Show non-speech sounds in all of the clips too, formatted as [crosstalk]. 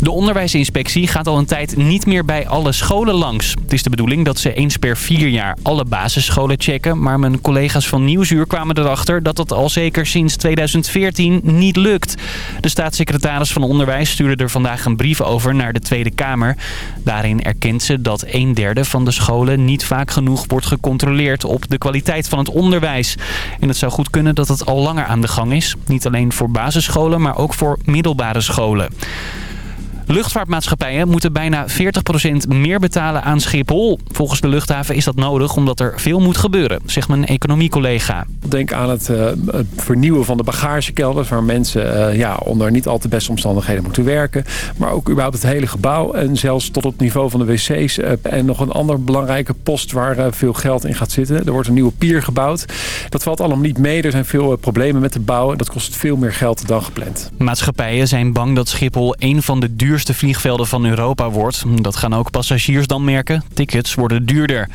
De onderwijsinspectie gaat al een tijd niet meer bij alle scholen langs. Het is de bedoeling dat ze eens per vier jaar alle basisscholen checken. Maar mijn collega's van Nieuwsuur kwamen erachter dat dat al zeker sinds 2014 niet lukt. De staatssecretaris van Onderwijs stuurde er vandaag een brief over naar de Tweede Kamer. Daarin erkent ze dat een derde van de scholen niet vaak genoeg wordt gecontroleerd op de kwaliteit van het onderwijs. En het zou goed kunnen dat het al langer aan de gang is. Niet alleen voor basisscholen, maar ook voor middelbare scholen. Luchtvaartmaatschappijen moeten bijna 40% meer betalen aan Schiphol. Volgens de luchthaven is dat nodig omdat er veel moet gebeuren, zegt mijn economiecollega. Denk aan het, uh, het vernieuwen van de bagagekelders... waar mensen uh, ja, onder niet al te beste omstandigheden moeten werken. Maar ook überhaupt het hele gebouw en zelfs tot het niveau van de wc's. Uh, en nog een andere belangrijke post waar veel geld in gaat zitten. Er wordt een nieuwe pier gebouwd. Dat valt allemaal niet mee. Er zijn veel problemen met de bouw. En dat kost veel meer geld dan gepland. Maatschappijen zijn bang dat Schiphol een van de duurste duurste vliegvelden van Europa wordt. Dat gaan ook passagiers dan merken. Tickets worden duurder.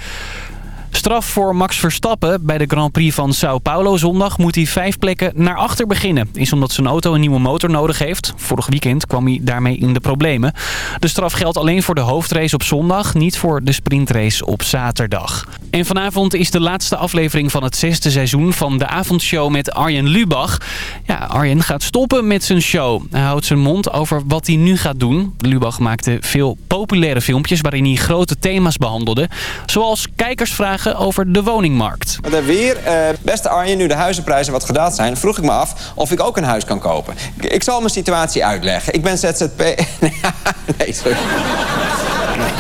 Straf voor Max Verstappen bij de Grand Prix van Sao Paulo zondag moet hij vijf plekken naar achter beginnen. Is omdat zijn auto een nieuwe motor nodig heeft. Vorig weekend kwam hij daarmee in de problemen. De straf geldt alleen voor de hoofdrace op zondag, niet voor de sprintrace op zaterdag. En vanavond is de laatste aflevering van het zesde seizoen van de avondshow met Arjen Lubach. Ja, Arjen gaat stoppen met zijn show. Hij houdt zijn mond over wat hij nu gaat doen. Lubach maakte veel populaire filmpjes waarin hij grote thema's behandelde. Zoals kijkersvragen over de woningmarkt. Wat hebben we hier? Uh, beste Arjen, nu de huizenprijzen wat gedaald zijn... vroeg ik me af of ik ook een huis kan kopen. Ik, zal mijn situatie uitleggen. Ik ben ZZP... [laughs] nee, sorry.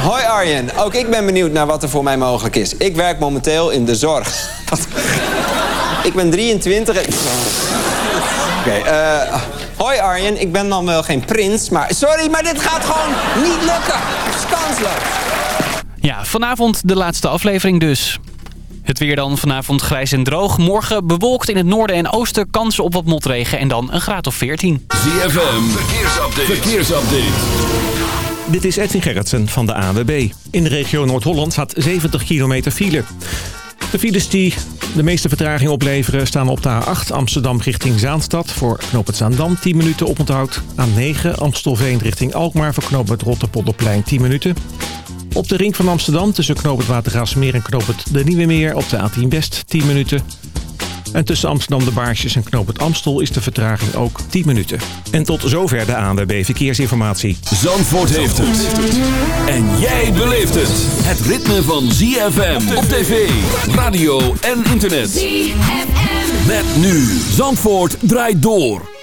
Hoi Arjen, ook ik ben benieuwd naar wat er voor mij mogelijk is. Ik werk momenteel in de zorg. [laughs] ik ben 23 en... Oké, okay, uh, hoi Arjen, ik ben dan wel geen prins, maar... Sorry, maar dit gaat gewoon niet lukken. Het kansloos. Ja, vanavond de laatste aflevering dus. Het weer dan vanavond grijs en droog. Morgen bewolkt in het noorden en oosten kansen op wat motregen en dan een graad of 14. ZFM, verkeersupdate. verkeersupdate. Dit is Edwin Gerritsen van de AWB. In de regio Noord-Holland staat 70 kilometer file. De files die de meeste vertraging opleveren staan op de A8 Amsterdam richting Zaanstad. Voor knoop het Zaandam 10 minuten oponthoud. A9 Amstelveen richting Alkmaar voor knoop het Rotterpolderplein 10 minuten. Op de ring van Amsterdam tussen knoop het Watergraafsmeer en knoop het De Nieuwe Meer op de A10 West 10 minuten. En tussen Amsterdam de Baarsjes en knoop het Amstel is de vertraging ook 10 minuten. En tot zover de ANWB Verkeersinformatie. Zandvoort heeft het. En jij beleeft het. Het ritme van ZFM op tv, radio en internet. ZFM. Met nu. Zandvoort draait door.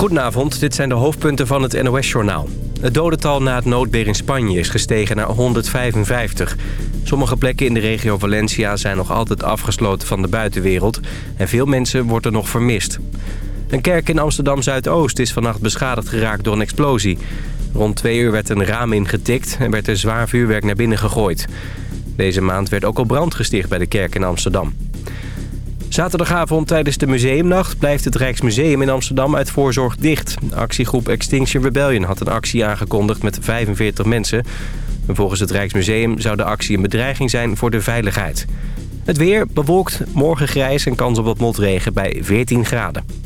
Goedenavond, dit zijn de hoofdpunten van het NOS-journaal. Het dodental na het noodweer in Spanje is gestegen naar 155. Sommige plekken in de regio Valencia zijn nog altijd afgesloten van de buitenwereld... en veel mensen worden nog vermist. Een kerk in Amsterdam-Zuidoost is vannacht beschadigd geraakt door een explosie. Rond twee uur werd een raam ingetikt en werd er zwaar vuurwerk naar binnen gegooid. Deze maand werd ook al brand gesticht bij de kerk in Amsterdam. Zaterdagavond tijdens de museumnacht blijft het Rijksmuseum in Amsterdam uit voorzorg dicht. Actiegroep Extinction Rebellion had een actie aangekondigd met 45 mensen. Volgens het Rijksmuseum zou de actie een bedreiging zijn voor de veiligheid. Het weer bewolkt, morgen grijs en kans op wat motregen bij 14 graden.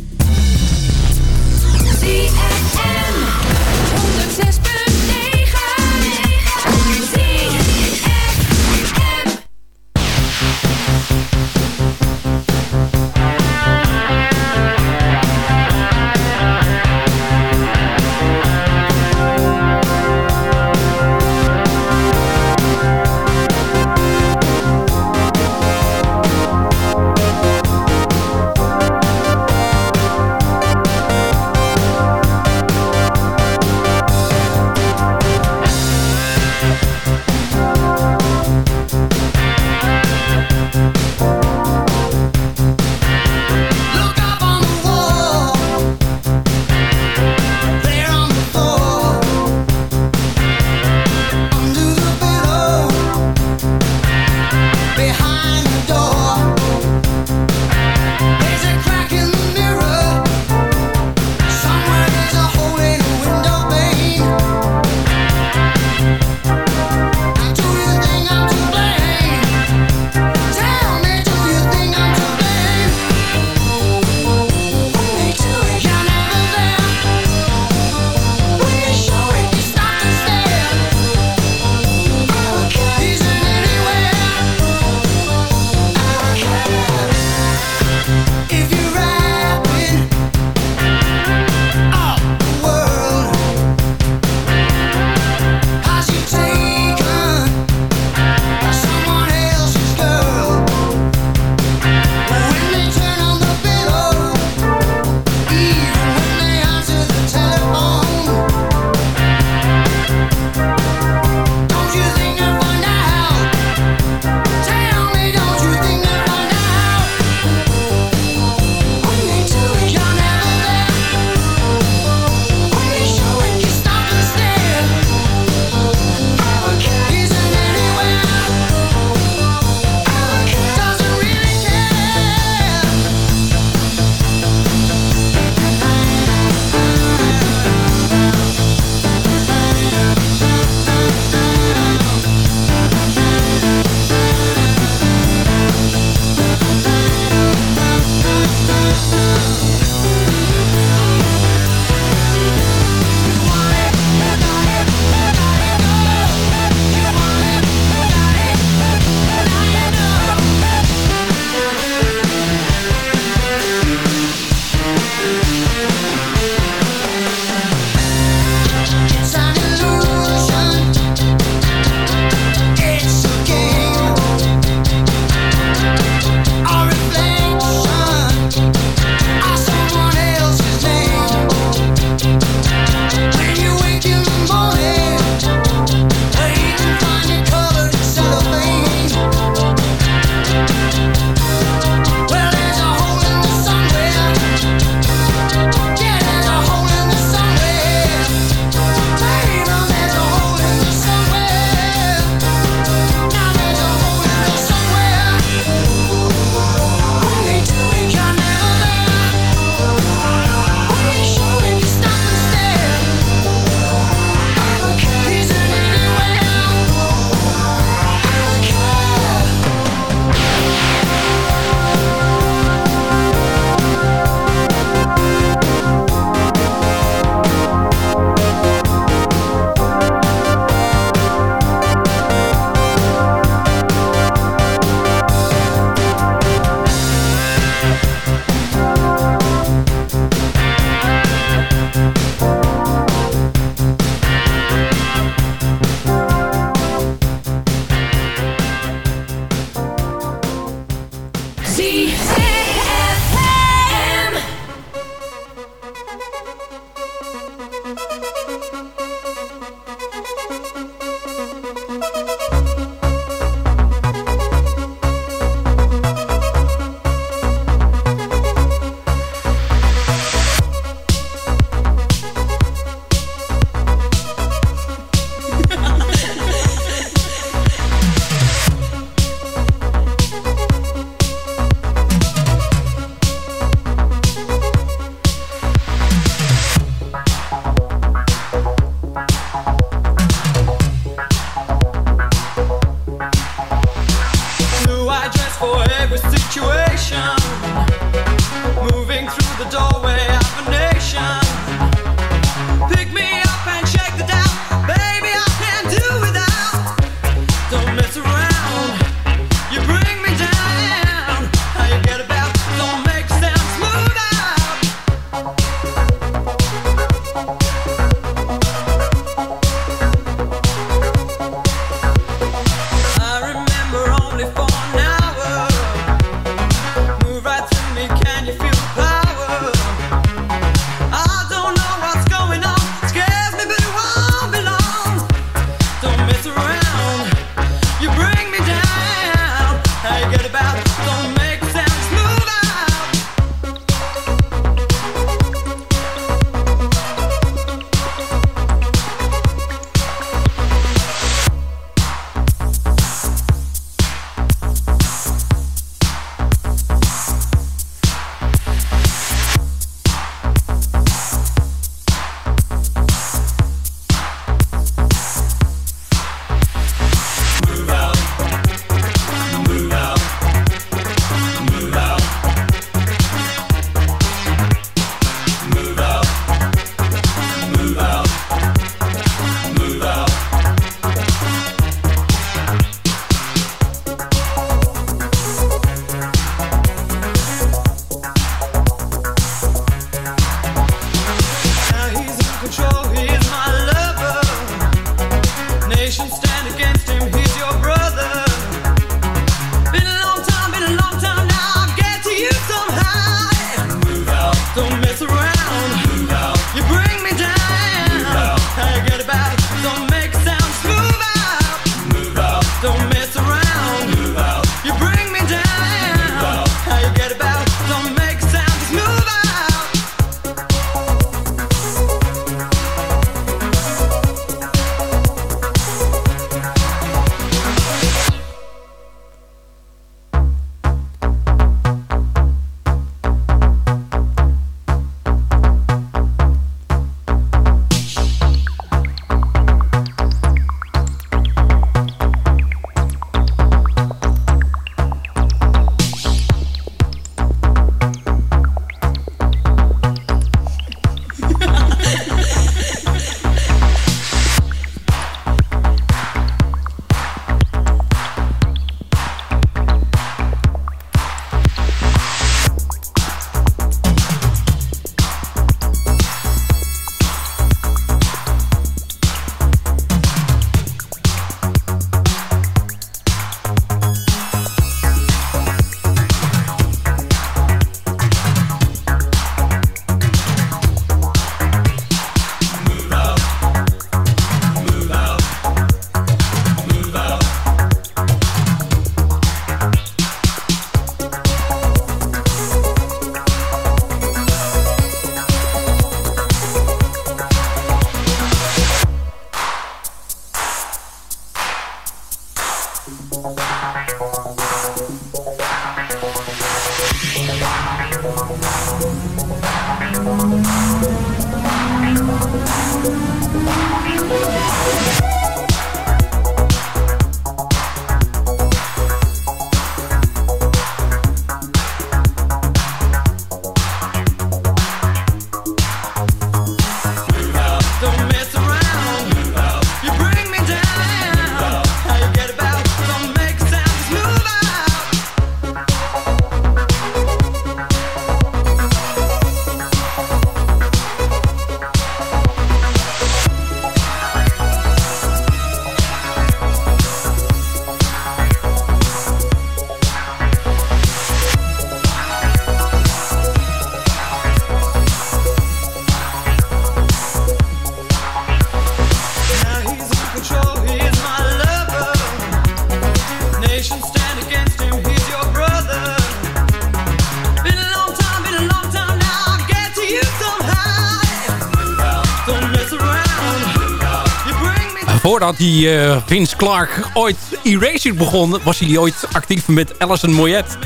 Voordat die eh, Vince Clark ooit Erasure begon... was hij ooit actief met Alison Moyet.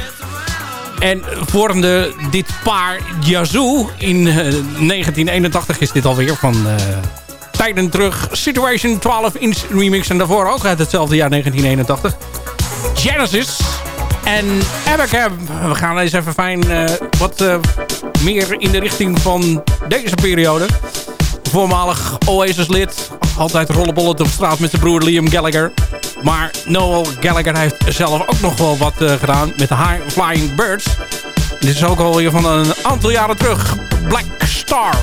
En vormde dit paar Yazoo. In eh, 1981 is dit alweer van... Uh, tijden terug. Situation 12 inch remix. En daarvoor ook uit hetzelfde jaar 1981. Genesis. En Abacab. We gaan eens even fijn wat meer in de richting van deze periode. Voormalig Oasis lid altijd rollenbollen op straat met zijn broer Liam Gallagher. Maar Noel Gallagher heeft zelf ook nog wel wat eh, gedaan met de High Flying Birds. Dit is ook alweer van een aantal jaren terug. Black Star.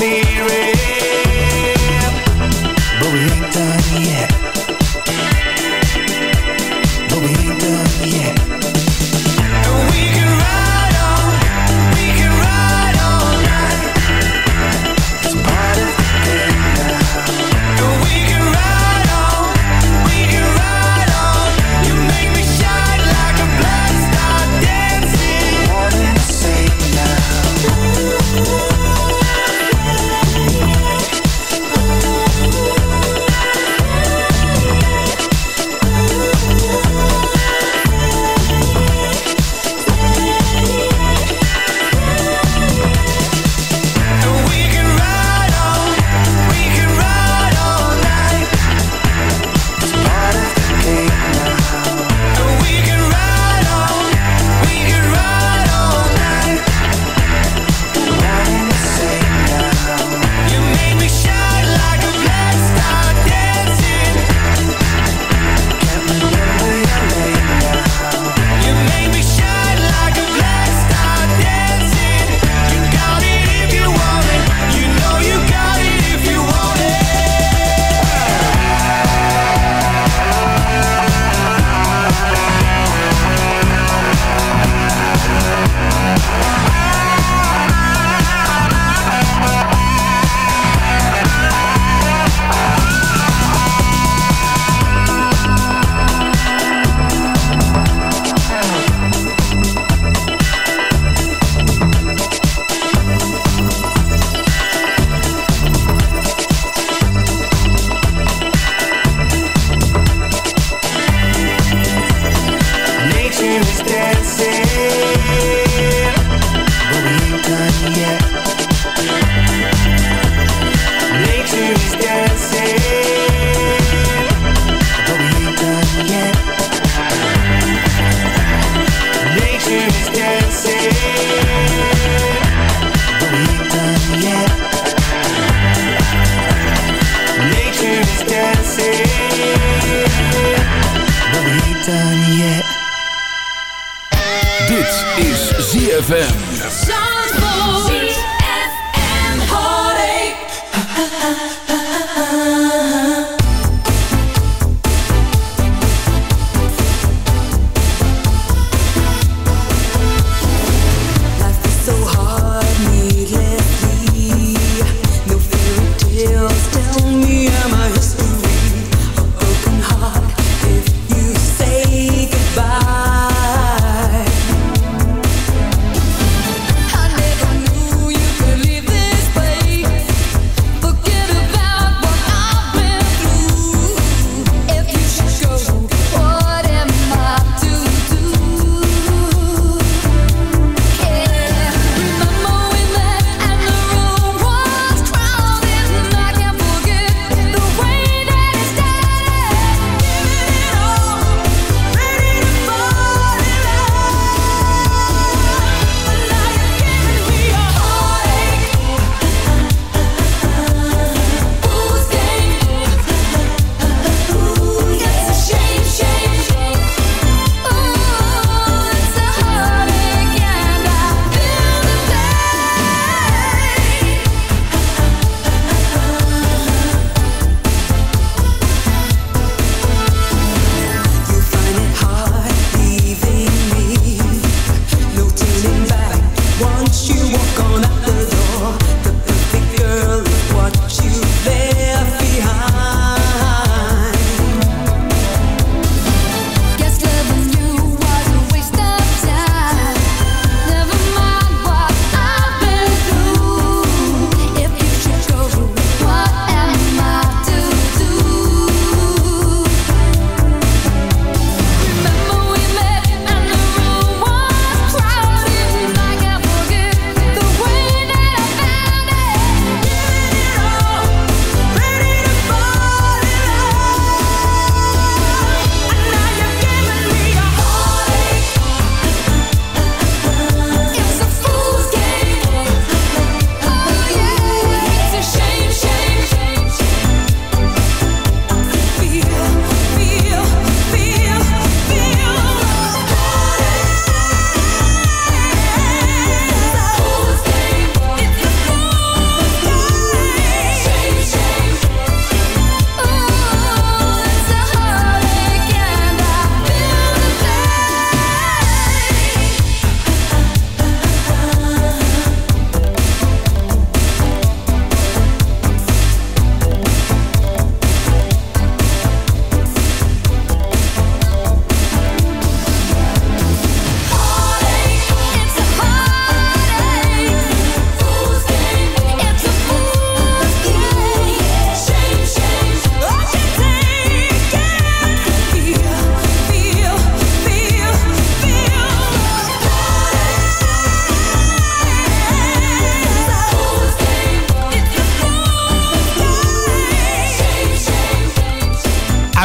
clearing.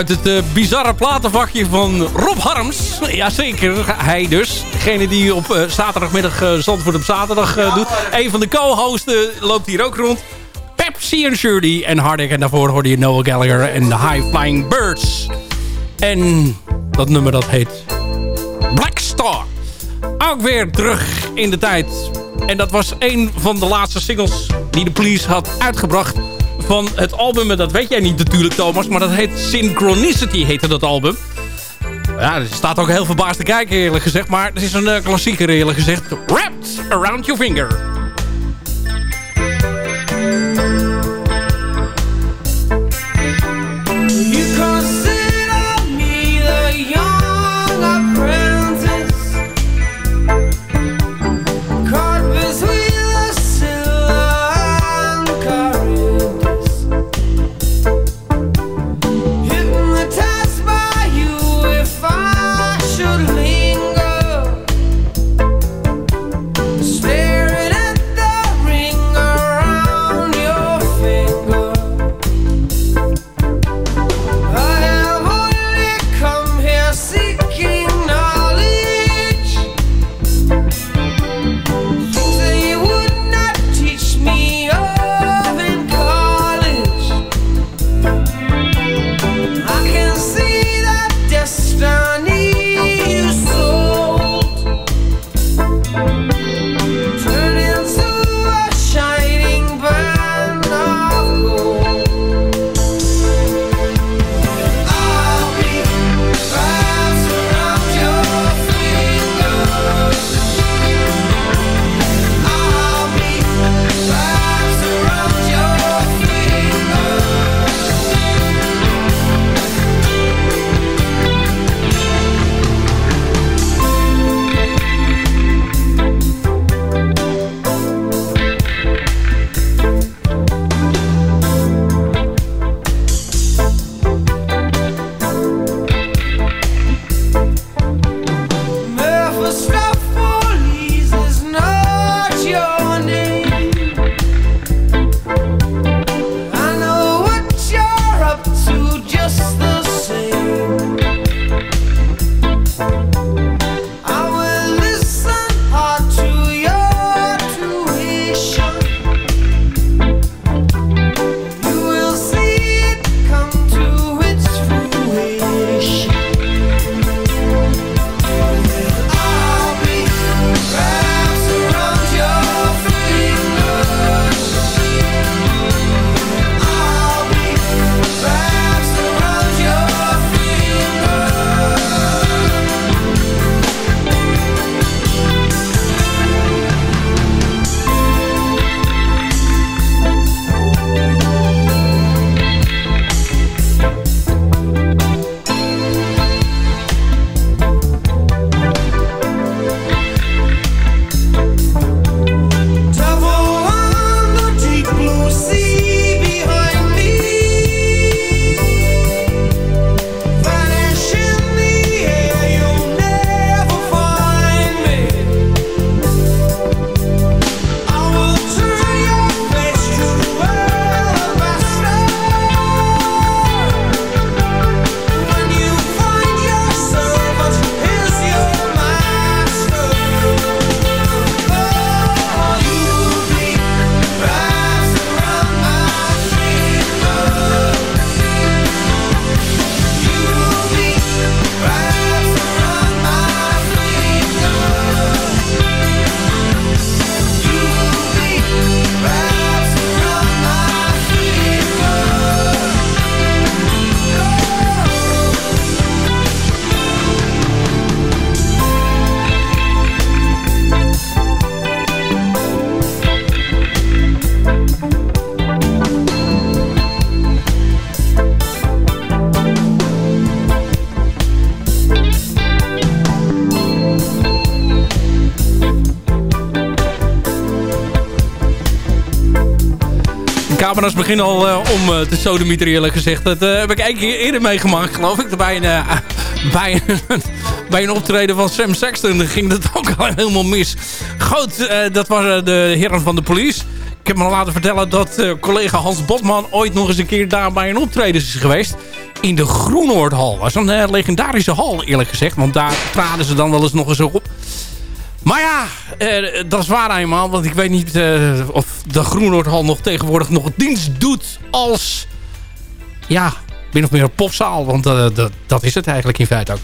Het eh, bizarre platenvakje van Rob Harms. Jazeker, hij dus. Degene die op eh, zaterdagmiddag uh, Zandvoort op zaterdag doet. Een van de co-hosten loopt hier ook rond. Pepsi en Shirley en Hardek. En daarvoor hoorde je Noah Gallagher en de High Flying Birds. En dat nummer dat heet Black Star. Ook weer terug in de tijd. En dat was een van de laatste singles die de police had uitgebracht van het album. Dat weet jij niet natuurlijk, Thomas. Maar dat heet Synchronicity, heette dat album. Ja, er staat ook heel verbaasd te kijken, eerlijk gezegd. Maar het is een uh, klassieker, eerlijk gezegd. Wrapped Around Your Finger. Camera's beginnen al uh, om uh, te sodemieter eerlijk gezegd. Dat uh, heb ik één keer eerder meegemaakt geloof ik. Bij een, [laughs] bij, een, [laughs] bij een optreden van Sam Sexton ging dat [laughs] ook al helemaal mis. Goed, dat waren de heren van de police. Ik heb me laten vertellen dat collega Hans Botman ooit nog eens een keer daar bij een optreden is geweest. in de Groenoordhal. Dat is een eh, legendarische hal eerlijk gezegd. Want daar traden ze dan wel eens nog eens op. Eh, dat is waar eenmaal. Want ik weet niet eh, of de Groenoordhal nog tegenwoordig nog dienst doet als... Ja, min of meer een popzaal. Want uh, dat, is het eigenlijk in feite ook.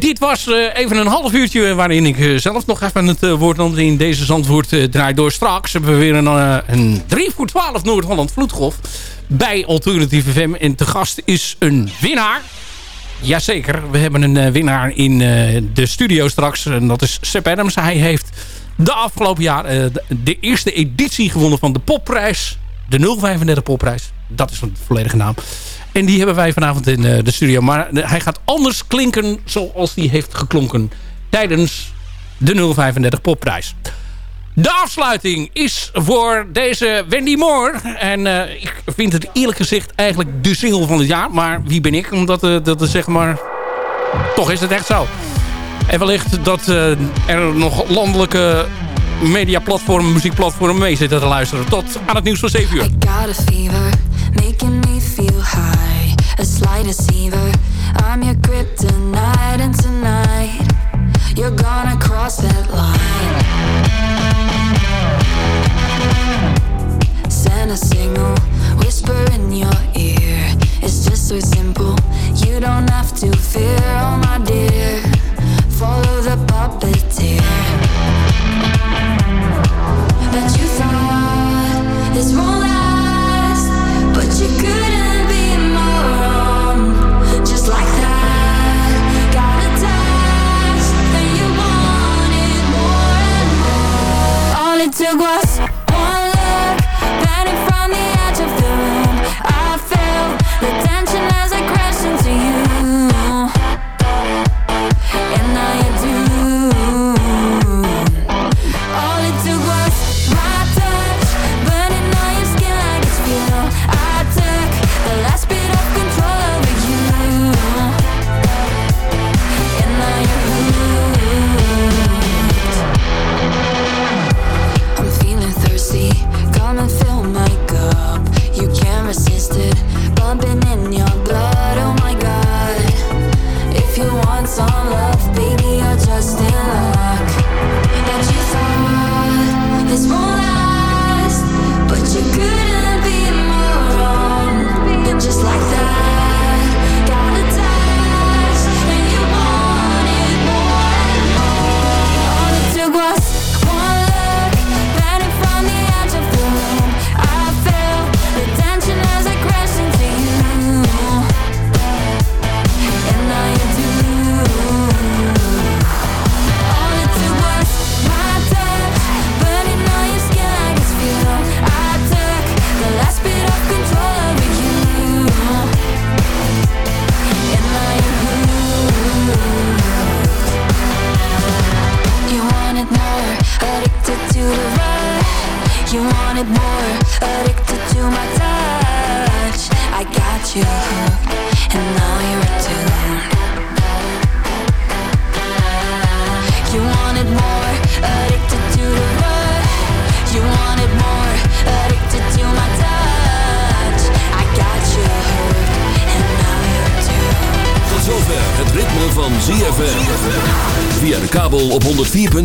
Dit was even een half uurtje waarin ik zelf nog even het woord nam in deze Zandvoort draait door. Straks hebben we weer een, een 3 voor 12 Noord-Holland vloedgolf bij Alternative FM. En te gast is een winnaar. Jazeker, we hebben een winnaar in de studio straks. En dat is Sepp Adams. Hij heeft de afgelopen jaar de, de eerste editie gewonnen van de popprijs. De 035 popprijs. Dat is een volledige naam. En die hebben wij vanavond in de studio. Maar hij gaat anders klinken zoals hij heeft geklonken tijdens de 035 popprijs. De afsluiting is voor deze Wendy Moore. En uh, ik vind het eerlijk gezegd eigenlijk de single van het jaar. Maar wie ben ik? Omdat uh, dat is zeg maar... Toch is het echt zo. En wellicht dat er nog landelijke mediaplatformen, muziekplatformen mee zitten te luisteren. Tot aan het nieuws van 7 uur. Fever, making me feel high. A deceiver, I'm your tonight, you're gonna cross that line. Send a signal, whisper in your ear. It's just so simple, you don't have to fear, oh my dear. Follow the puppeteer. that you thought this won't last, but you couldn't be more wrong. Just like that, got attached, and you wanted more and more. All it took was